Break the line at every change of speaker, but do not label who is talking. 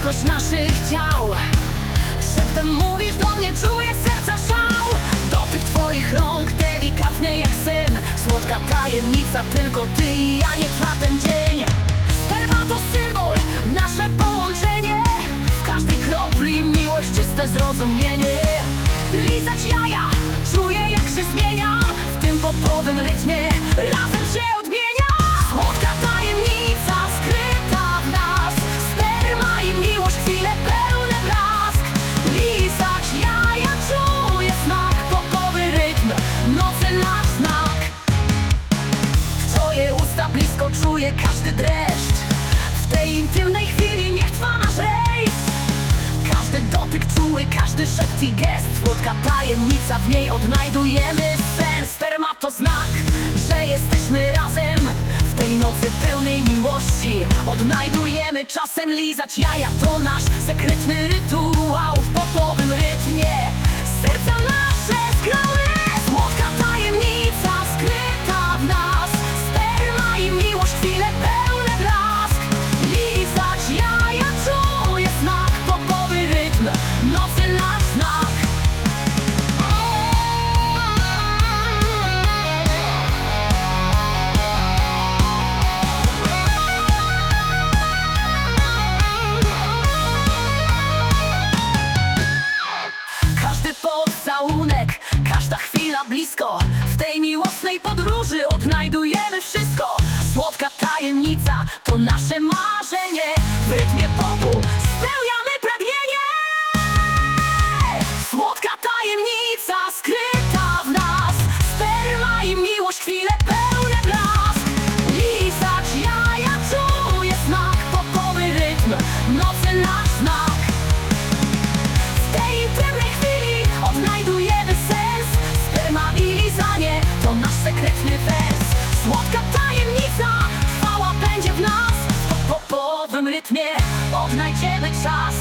Bliskość naszych ciał. Szeptem mówisz do mnie, czuję tajemnica, tylko ty i ja nie trwa ten dzień. Sperma to symbol, nasze połączenie. W każdej kropli miłość, czyste zrozumienie czuję każdy dreszcz. W tej intymnej chwili niech trwa nasz rejs. Każdy dotyk czuły, każdy szept i gest. Słodka tajemnica, w niej odnajdujemy sens. Sperma to znak, że jesteśmy razem. W tej nocy pełnej miłości Odnajdujemy czasem lizać jaja. To nasz sekretny W tej miłosnej podróży odnajdujemy wszystko. Słodka tajemnica to nasze marzenie. W rytmie popu spełniamy pragnienie. Słodka tajemnica nasz sekretny wers. Słodka tajemnica trwała będzie w nas. W popowym rytmie odnajdziemy czas